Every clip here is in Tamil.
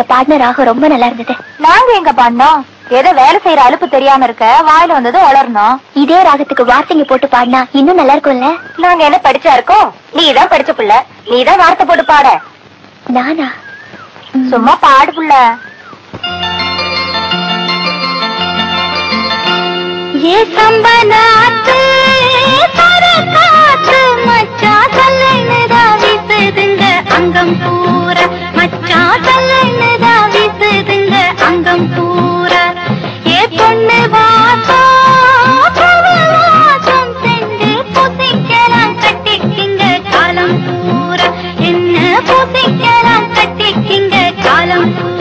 பாடின ராகம் ரொம்ப நல்லா இருந்தது. நாங்க எங்க பண்ணோம்? ஏதோ வேலை செய்யற அலுப்பு தெரியாம இருக்க வாயில வந்தது வளரணும் இதே ராகத்துக்கு வார்த்தைங்க போட்டு பாடினா இன்னும் நல்லா இருக்கும்ல? நாங்க என்ன படிச்சா இருக்கோம்? நீ தான் படிச்ச புள்ள. நீ தான் வார்த்தை போட்டு பாட. நானா? சும்மா பாடு புள்ள. ஏ சம்பனாத்து சரகாத்து என்ன பூசிக்கலாம் கட்டிக்கிங்க காலம்.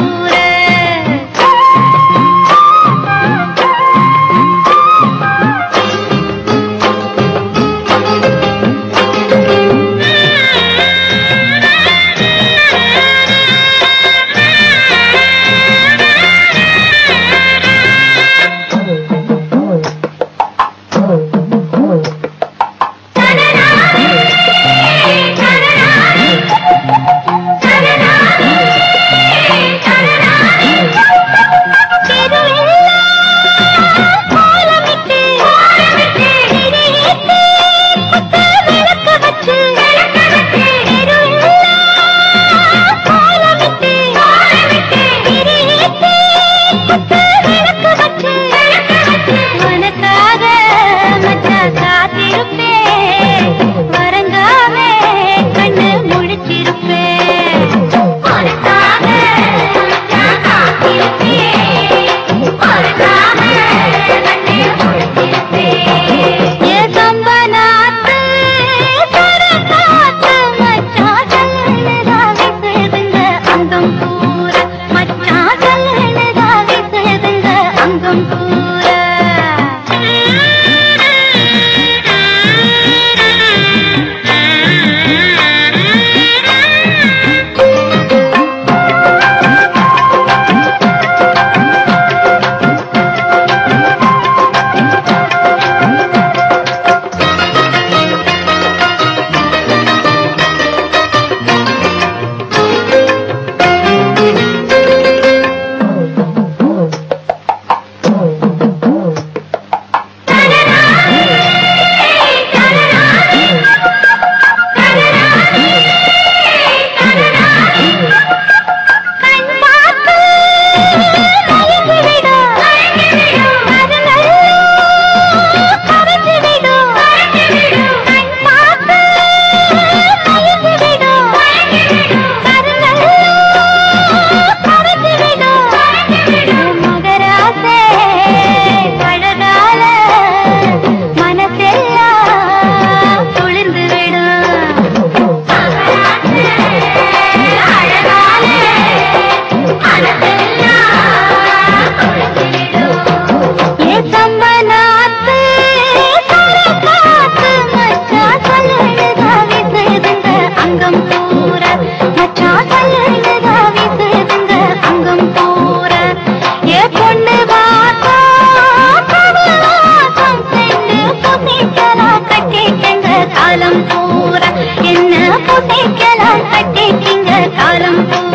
காலம் பூரா. என்ன புதைக்கலாம்? கட்டிட்டீங்க காலம் பூரா.